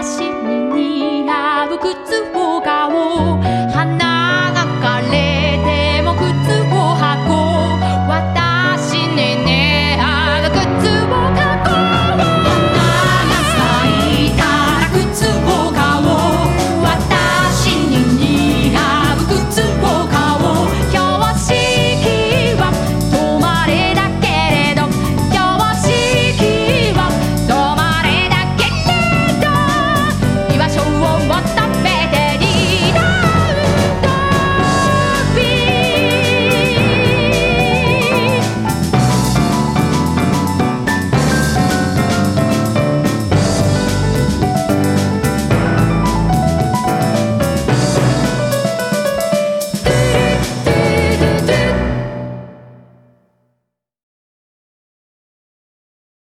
足に似合う靴を買おう